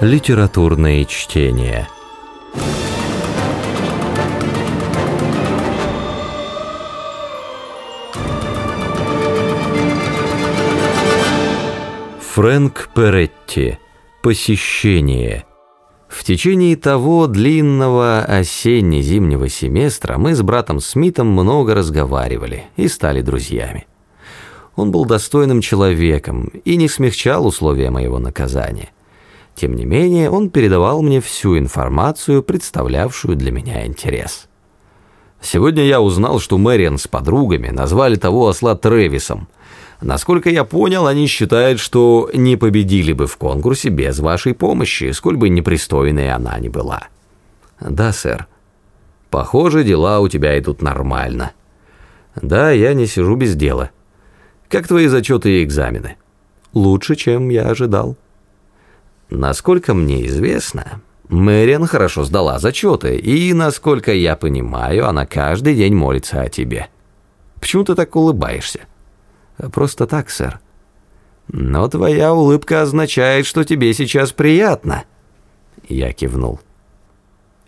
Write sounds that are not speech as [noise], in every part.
Литературные чтения. Фрэнк Перетти. Посещение. В течение того длинного осенне-зимнего семестра мы с братом Смитом много разговаривали и стали друзьями. Он был достойным человеком и не смягчал условия моего наказания. Тем не менее, он передавал мне всю информацию, представлявшую для меня интерес. Сегодня я узнал, что Мэриан с подругами назвали того осла Тревисом. Насколько я понял, они считают, что не победили бы в конкурсе без вашей помощи, сколь бы непристойной она ни была. Да, сэр. Похоже, дела у тебя идут нормально. Да, я не сижу без дела. Как твои зачеты и экзамены? Лучше, чем я ожидал. Насколько мне известно, Мэриан хорошо сдала зачеты, и, насколько я понимаю, она каждый день молится о тебе. Почему ты так улыбаешься? Просто так, сэр. Но твоя улыбка означает, что тебе сейчас приятно. Я кивнул.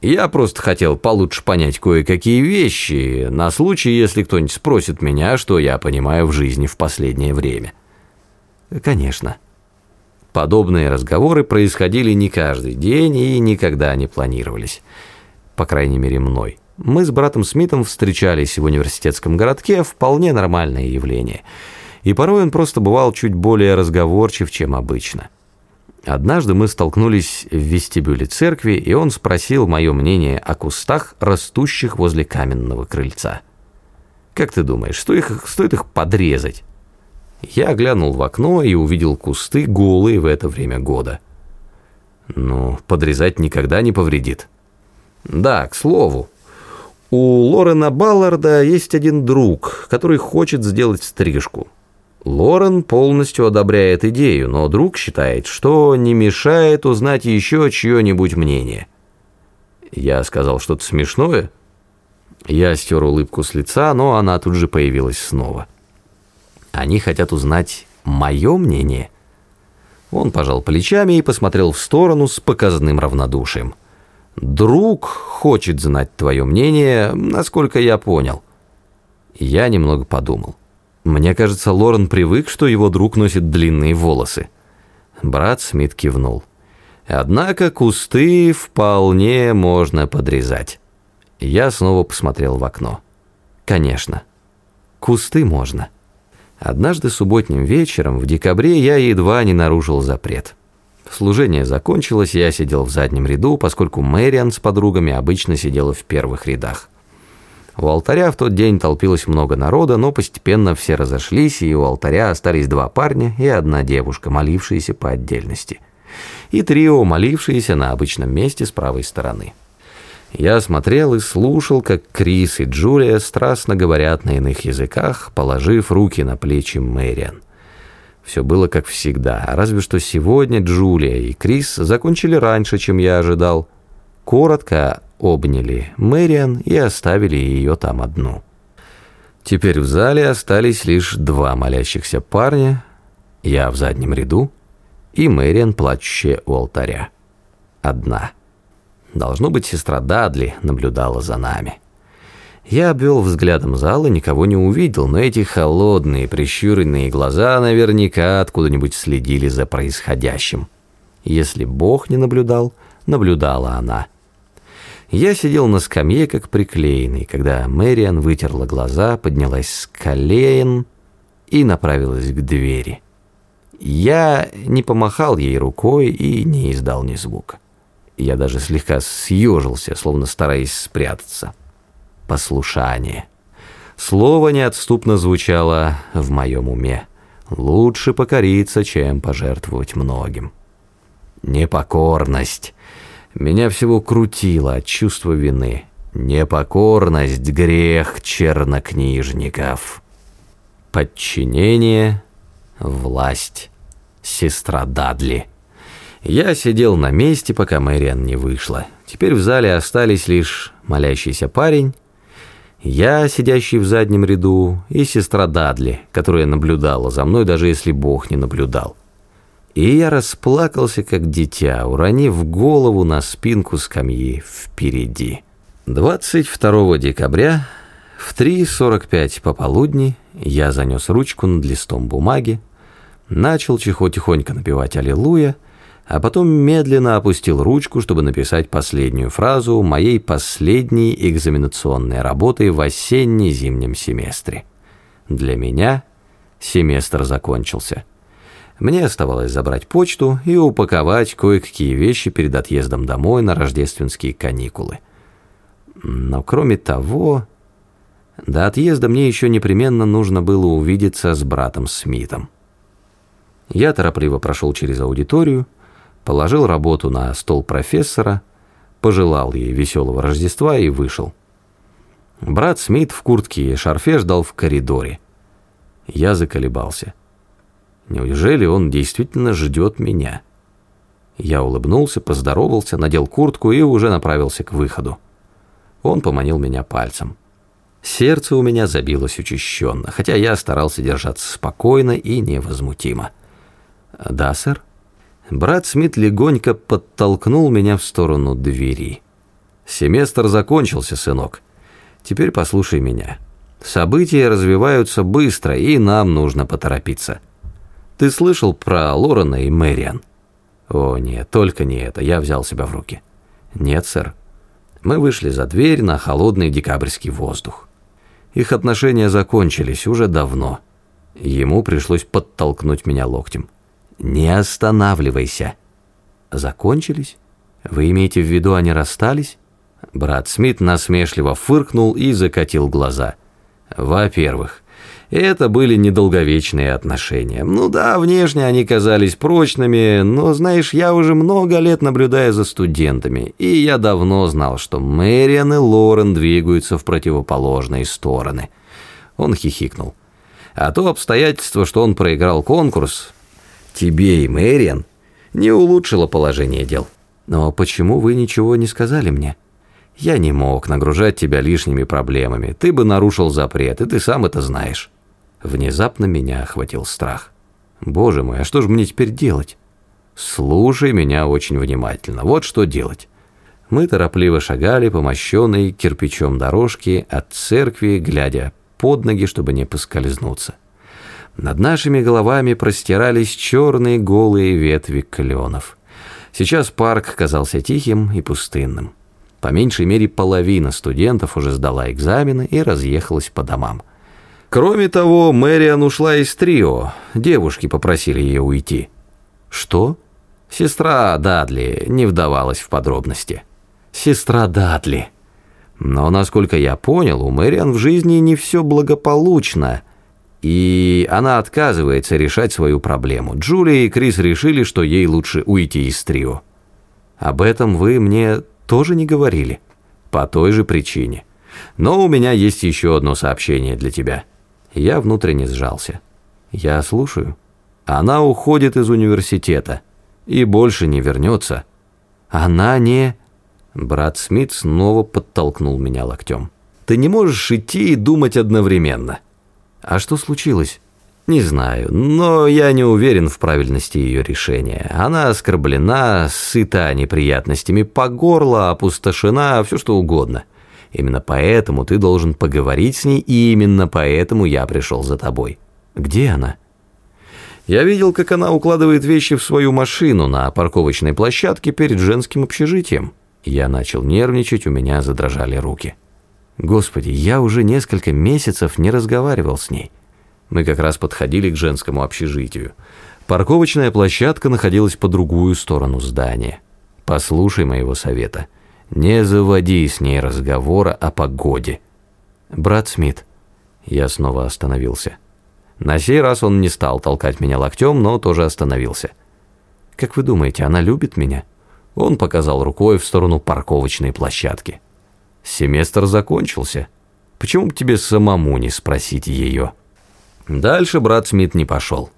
Я просто хотел получше понять кое-какие вещи, на случай, если кто-нибудь спросит меня, что я понимаю в жизни в последнее время. Конечно. Подобные разговоры происходили не каждый день и никогда не планировались. По крайней мере, мной. Мы с братом Смитом встречались в университетском городке, вполне нормальное явление. И порой он просто бывал чуть более разговорчив, чем обычно. Однажды мы столкнулись в вестибюле церкви, и он спросил мое мнение о кустах, растущих возле каменного крыльца. «Как ты думаешь, что их, стоит их подрезать?» Я глянул в окно и увидел кусты голые в это время года. Ну, подрезать никогда не повредит. Да, к слову, у Лорена Балларда есть один друг, который хочет сделать стрижку. Лорен полностью одобряет идею, но друг считает, что не мешает узнать еще чье-нибудь мнение. Я сказал что-то смешное. Я стер улыбку с лица, но она тут же появилась снова. Они хотят узнать мое мнение. Он пожал плечами и посмотрел в сторону с показным равнодушием. «Друг хочет знать твое мнение, насколько я понял». Я немного подумал. Мне кажется, Лорен привык, что его друг носит длинные волосы. Брат Смит кивнул. Однако кусты вполне можно подрезать. Я снова посмотрел в окно. Конечно, кусты можно. Однажды субботним вечером в декабре я едва не нарушил запрет. Служение закончилось, я сидел в заднем ряду, поскольку Мэриан с подругами обычно сидела в первых рядах. У алтаря в тот день толпилось много народа, но постепенно все разошлись, и у алтаря остались два парня и одна девушка, молившиеся по отдельности. И трио, молившиеся на обычном месте с правой стороны. Я смотрел и слушал, как Крис и Джулия страстно говорят на иных языках, положив руки на плечи Мэриан. Все было как всегда, разве что сегодня Джулия и Крис закончили раньше, чем я ожидал. Коротко обняли Мэриан и оставили ее там одну. Теперь в зале остались лишь два молящихся парня, я в заднем ряду и Мэриан, плачущая у алтаря. Одна. Должно быть, сестра Дадли наблюдала за нами. Я обвел взглядом зал и никого не увидел, но эти холодные, прищуренные глаза наверняка откуда-нибудь следили за происходящим. Если Бог не наблюдал, наблюдала она. Я сидел на скамье, как приклеенный, когда Мэриан вытерла глаза, поднялась с колен и направилась к двери. Я не помахал ей рукой и не издал ни звука. Я даже слегка съежился, словно стараясь спрятаться. Послушание. Слово неотступно звучало в моем уме. Лучше покориться, чем пожертвовать многим. Непокорность. Меня всего крутило от чувства вины. Непокорность — грех чернокнижников. Подчинение — власть. Сестра Дадли. Я сидел на месте, пока Мэриан не вышла. Теперь в зале остались лишь молящийся парень, я, сидящий в заднем ряду, и сестра Дадли, которая наблюдала за мной, даже если Бог не наблюдал. И я расплакался, как дитя, уронив голову на спинку скамьи впереди. 22 декабря в 3.45 пополудни я занес ручку над листом бумаги, начал тихо-тихонько напевать «Аллилуйя», а потом медленно опустил ручку, чтобы написать последнюю фразу моей последней экзаменационной работы в осенне-зимнем семестре. Для меня семестр закончился. Мне оставалось забрать почту и упаковать кое-какие вещи перед отъездом домой на рождественские каникулы. Но кроме того, до отъезда мне еще непременно нужно было увидеться с братом Смитом. Я торопливо прошел через аудиторию, положил работу на стол профессора, пожелал ей веселого Рождества и вышел. Брат Смит в куртке и шарфе ждал в коридоре. Я заколебался. Неужели он действительно ждет меня? Я улыбнулся, поздоровался, надел куртку и уже направился к выходу. Он поманил меня пальцем. Сердце у меня забилось учащенно, хотя я старался держаться спокойно и невозмутимо. «Да, сэр?» Брат Смит легонько подтолкнул меня в сторону двери. «Семестр закончился, сынок. Теперь послушай меня. События развиваются быстро, и нам нужно поторопиться. Ты слышал про Лорена и Мэриан?» «О, нет, только не это. Я взял себя в руки». «Нет, сэр». Мы вышли за дверь на холодный декабрьский воздух. Их отношения закончились уже давно. Ему пришлось подтолкнуть меня локтем. «Не останавливайся». «Закончились? Вы имеете в виду, они расстались?» Брат Смит насмешливо фыркнул и закатил глаза. «Во-первых, это были недолговечные отношения. Ну да, внешне они казались прочными, но, знаешь, я уже много лет наблюдаю за студентами, и я давно знал, что Мэриан и Лорен двигаются в противоположные стороны». Он хихикнул. А то обстоятельство, что он проиграл конкурс, тебе и Мэриан не улучшило положение дел. Но почему вы ничего не сказали мне? Я не мог нагружать тебя лишними проблемами. Ты бы нарушил запрет, и ты сам это знаешь. Внезапно меня охватил страх. Боже мой, а что же мне теперь делать? Слушай меня очень внимательно. Вот что делать. Мы торопливо шагали по мощенной кирпичом дорожке от церкви, глядя под ноги, чтобы не поскользнуться. Над нашими головами простирались черные голые ветви кленов. Сейчас парк казался тихим и пустынным. По меньшей мере половина студентов уже сдала экзамены и разъехалась по домам. Кроме того, Мэриан ушла из трио. Девушки попросили ее уйти. Что? Сестра Дадли не вдавалась в подробности. Сестра Дадли. Но, насколько я понял, у Мэриан в жизни не все благополучно – и она отказывается решать свою проблему. Джулия и Крис решили, что ей лучше уйти из трио. Об этом вы мне тоже не говорили. По той же причине. Но у меня есть еще одно сообщение для тебя. Я внутренне сжался. Я слушаю. Она уходит из университета и больше не вернется. Она не... Брат Смит снова подтолкнул меня локтем. Ты не можешь идти и думать одновременно. А что случилось? Не знаю, но я не уверен в правильности ее решения. Она оскорблена, сыта неприятностями по горло, опустошена, все что угодно. Именно поэтому ты должен поговорить с ней, и именно поэтому я пришел за тобой. Где она? Я видел, как она укладывает вещи в свою машину на парковочной площадке перед женским общежитием. Я начал нервничать, у меня задрожали руки. Господи, я уже несколько месяцев не разговаривал с ней. Мы как раз подходили к женскому общежитию. Парковочная площадка находилась по другую сторону здания. Послушай моего совета. Не заводи с ней разговора о погоде. Брат Смит. Я снова остановился. На сей раз он не стал толкать меня локтем, но тоже остановился. Как вы думаете, она любит меня? Он показал рукой в сторону парковочной площадки. Семестр закончился. Почему бы тебе самому не спросить ее? Дальше брат Смит не пошел.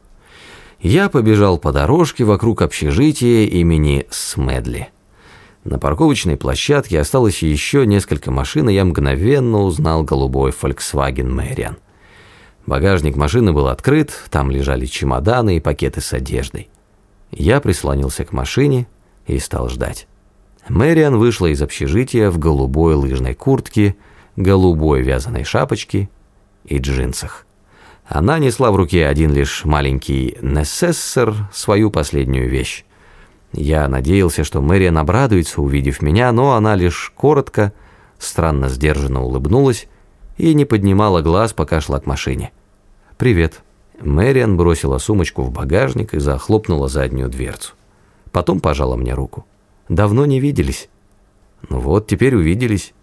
Я побежал по дорожке вокруг общежития имени Смедли. На парковочной площадке осталось еще несколько машин, и я мгновенно узнал голубой Volkswagen Мэриан. Багажник машины был открыт, там лежали чемоданы и пакеты с одеждой. Я прислонился к машине и стал ждать. Мэриан вышла из общежития в голубой лыжной куртке, голубой вязаной шапочке и джинсах. Она несла в руке один лишь маленький несессор, свою последнюю вещь. Я надеялся, что Мэриан обрадуется, увидев меня, но она лишь коротко, странно сдержанно улыбнулась и не поднимала глаз, пока шла к машине. «Привет». Мэриан бросила сумочку в багажник и захлопнула заднюю дверцу. Потом пожала мне руку. «Давно не виделись». «Ну вот, теперь увиделись».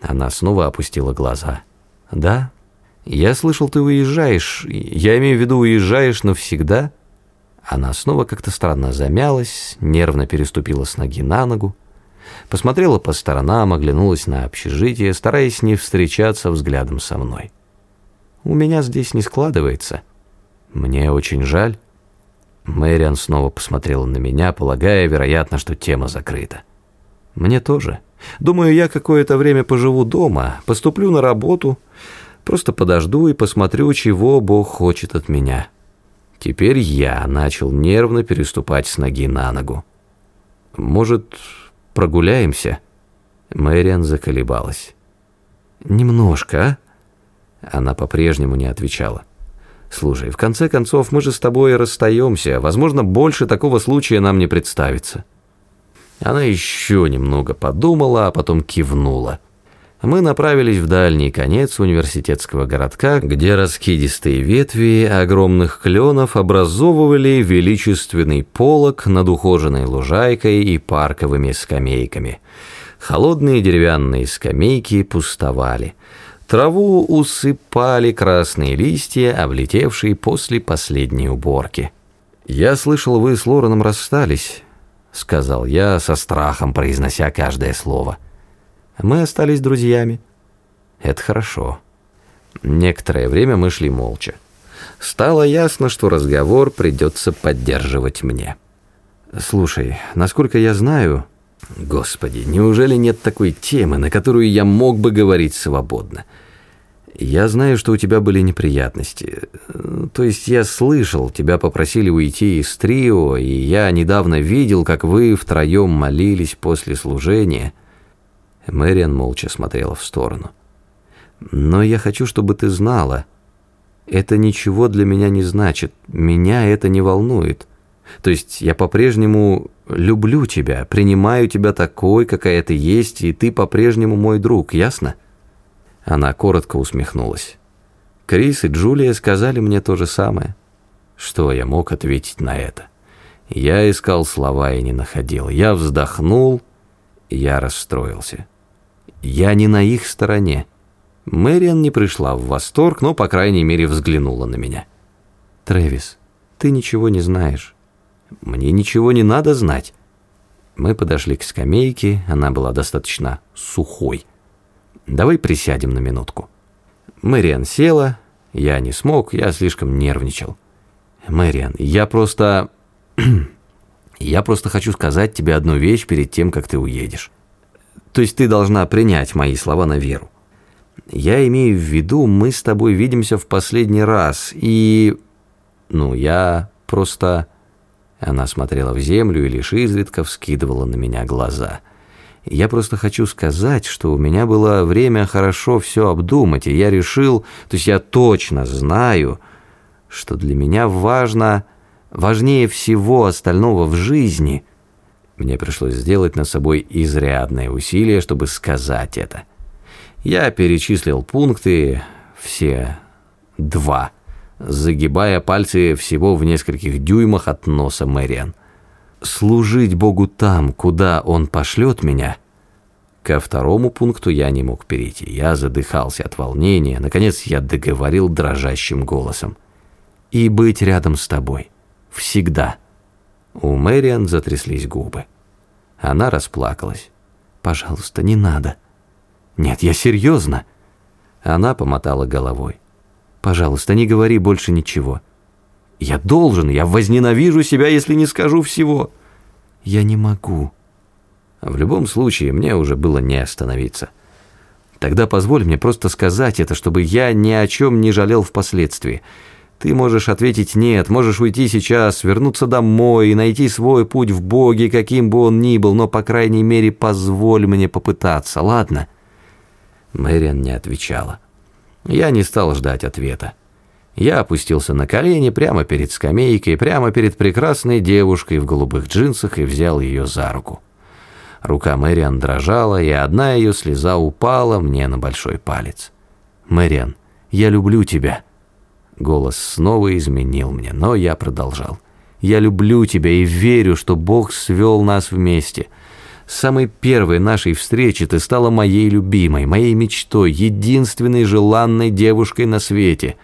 Она снова опустила глаза. «Да? Я слышал, ты уезжаешь. Я имею в виду, уезжаешь навсегда?» Она снова как-то странно замялась, нервно переступила с ноги на ногу, посмотрела по сторонам, оглянулась на общежитие, стараясь не встречаться взглядом со мной. «У меня здесь не складывается. Мне очень жаль». Мэриан снова посмотрела на меня, полагая, вероятно, что тема закрыта. «Мне тоже. Думаю, я какое-то время поживу дома, поступлю на работу, просто подожду и посмотрю, чего Бог хочет от меня». Теперь я начал нервно переступать с ноги на ногу. «Может, прогуляемся?» Мэриан заколебалась. «Немножко, а?» Она по-прежнему не отвечала. «Слушай, в конце концов, мы же с тобой расстаемся. Возможно, больше такого случая нам не представится». Она еще немного подумала, а потом кивнула мы направились в дальний конец университетского городка, где раскидистые ветви огромных кленов образовывали величественный полог над ухоженной лужайкой и парковыми скамейками. Холодные деревянные скамейки пустовали. Траву усыпали красные листья, облетевшие после последней уборки. «Я слышал, вы с Лореном расстались», — сказал я, со страхом произнося каждое слово. — мы остались друзьями. Это хорошо. Некоторое время мы шли молча. Стало ясно, что разговор придется поддерживать мне. Слушай, насколько я знаю... Господи, неужели нет такой темы, на которую я мог бы говорить свободно? Я знаю, что у тебя были неприятности. То есть я слышал, тебя попросили уйти из трио, и я недавно видел, как вы втроем молились после служения. Мэриан молча смотрела в сторону. «Но я хочу, чтобы ты знала, это ничего для меня не значит, меня это не волнует. То есть я по-прежнему люблю тебя, принимаю тебя такой, какая ты есть, и ты по-прежнему мой друг, ясно?» Она коротко усмехнулась. Крис и Джулия сказали мне то же самое. Что я мог ответить на это? Я искал слова и не находил. Я вздохнул, я расстроился. Я не на их стороне. Мэриан не пришла в восторг, но, по крайней мере, взглянула на меня. «Трэвис, ты ничего не знаешь. Мне ничего не надо знать». Мы подошли к скамейке, она была достаточно сухой. «Давай присядем на минутку». Мэриан села, я не смог, я слишком нервничал. «Мэриан, я просто... [clears throat] я просто хочу сказать тебе одну вещь перед тем, как ты уедешь». То есть ты должна принять мои слова на веру. Я имею в виду, мы с тобой видимся в последний раз, и... Ну, я просто... Она смотрела в землю и лишь изредка вскидывала на меня глаза. Я просто хочу сказать, что у меня было время хорошо все обдумать, и я решил, то есть я точно знаю, что для меня важно, важнее всего остального в жизни — мне пришлось сделать над собой изрядное усилие, чтобы сказать это. Я перечислил пункты, все два, загибая пальцы всего в нескольких дюймах от носа Мэриан. «Служить Богу там, куда Он пошлет меня». Ко второму пункту я не мог перейти. Я задыхался от волнения. Наконец я договорил дрожащим голосом. «И быть рядом с тобой. Всегда». У Мэриан затряслись губы. Она расплакалась. «Пожалуйста, не надо». «Нет, я серьезно». Она помотала головой. «Пожалуйста, не говори больше ничего». «Я должен, я возненавижу себя, если не скажу всего». «Я не могу». В любом случае, мне уже было не остановиться. Тогда позволь мне просто сказать это, чтобы я ни о чем не жалел впоследствии. Ты можешь ответить «нет», можешь уйти сейчас, вернуться домой и найти свой путь в Боге, каким бы он ни был, но, по крайней мере, позволь мне попытаться, ладно?» Мэриан не отвечала. Я не стал ждать ответа. Я опустился на колени прямо перед скамейкой, прямо перед прекрасной девушкой в голубых джинсах и взял ее за руку. Рука Мэриан дрожала, и одна ее слеза упала мне на большой палец. «Мэриан, я люблю тебя». Голос снова изменил мне, но я продолжал. «Я люблю тебя и верю, что Бог свел нас вместе. С самой первой нашей встречи ты стала моей любимой, моей мечтой, единственной желанной девушкой на свете».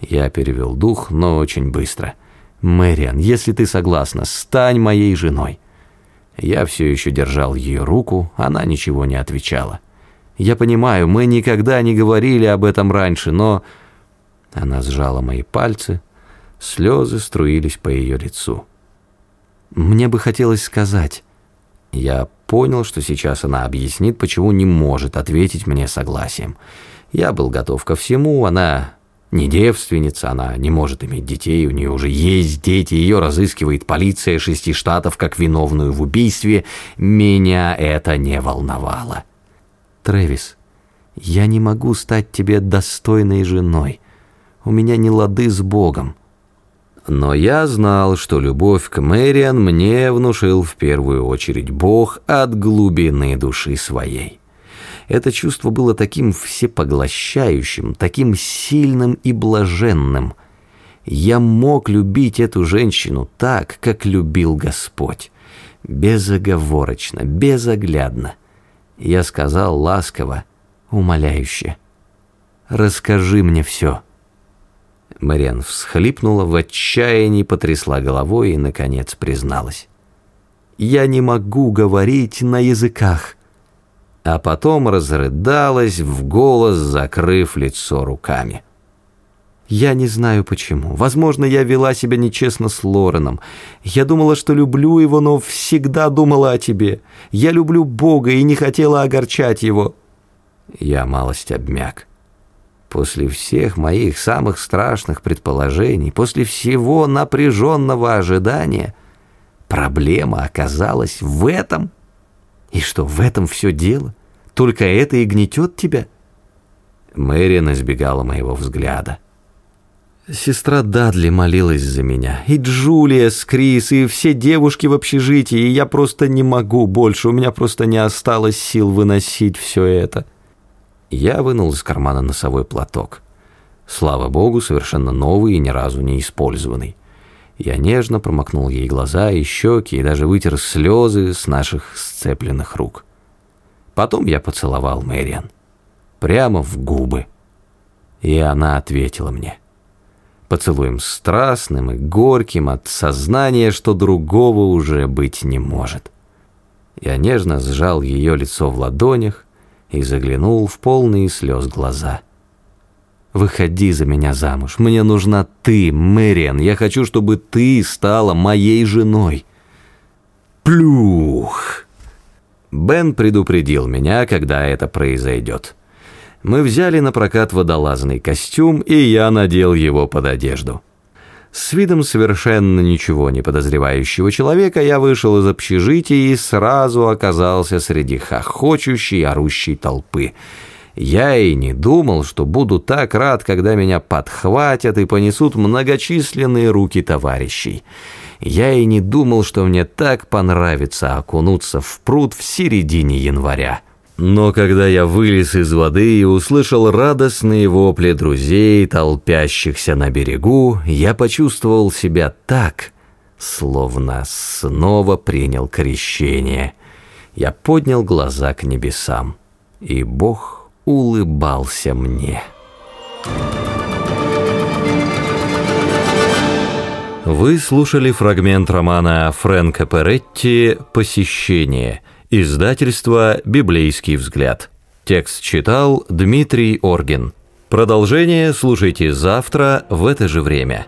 Я перевел дух, но очень быстро. «Мэриан, если ты согласна, стань моей женой». Я все еще держал ее руку, она ничего не отвечала. «Я понимаю, мы никогда не говорили об этом раньше, но...» Она сжала мои пальцы, слезы струились по ее лицу. «Мне бы хотелось сказать...» Я понял, что сейчас она объяснит, почему не может ответить мне согласием. Я был готов ко всему, она не девственница, она не может иметь детей, у нее уже есть дети, ее разыскивает полиция шести штатов как виновную в убийстве. Меня это не волновало. Трэвис, я не могу стать тебе достойной женой у меня не лады с Богом. Но я знал, что любовь к Мэриан мне внушил в первую очередь Бог от глубины души своей. Это чувство было таким всепоглощающим, таким сильным и блаженным. Я мог любить эту женщину так, как любил Господь. Безоговорочно, безоглядно. Я сказал ласково, умоляюще. «Расскажи мне все». Мариан всхлипнула, в отчаянии потрясла головой и, наконец, призналась. «Я не могу говорить на языках». А потом разрыдалась в голос, закрыв лицо руками. Я не знаю почему. Возможно, я вела себя нечестно с Лореном. Я думала, что люблю его, но всегда думала о тебе. Я люблю Бога и не хотела огорчать его. Я малость обмяк. После всех моих самых страшных предположений, после всего напряженного ожидания, проблема оказалась в этом. И что, в этом все дело? Только это и гнетет тебя? Мэриан избегала моего взгляда. Сестра Дадли молилась за меня, и Джулия с Крис, и все девушки в общежитии, и я просто не могу больше, у меня просто не осталось сил выносить все это. Я вынул из кармана носовой платок. Слава богу, совершенно новый и ни разу не использованный. Я нежно промокнул ей глаза и щеки и даже вытер слезы с наших сцепленных рук. Потом я поцеловал Мэриан. Прямо в губы. И она ответила мне. Поцелуем страстным и горьким от сознания, что другого уже быть не может. Я нежно сжал ее лицо в ладонях, и заглянул в полные слез глаза. «Выходи за меня замуж. Мне нужна ты, Мэриан. Я хочу, чтобы ты стала моей женой». Плюх! Бен предупредил меня, когда это произойдет. Мы взяли на прокат водолазный костюм, и я надел его под одежду. С видом совершенно ничего не подозревающего человека я вышел из общежития и сразу оказался среди хохочущей, орущей толпы. Я и не думал, что буду так рад, когда меня подхватят и понесут многочисленные руки товарищей. Я и не думал, что мне так понравится окунуться в пруд в середине января. Но когда я вылез из воды и услышал радостные вопли друзей, толпящихся на берегу, я почувствовал себя так, словно снова принял крещение. Я поднял глаза к небесам, и Бог улыбался мне. Вы слушали фрагмент романа Фрэнка Перетти «Посещение» Издательство «Библейский взгляд». Текст читал Дмитрий Оргин. Продолжение слушайте завтра в это же время.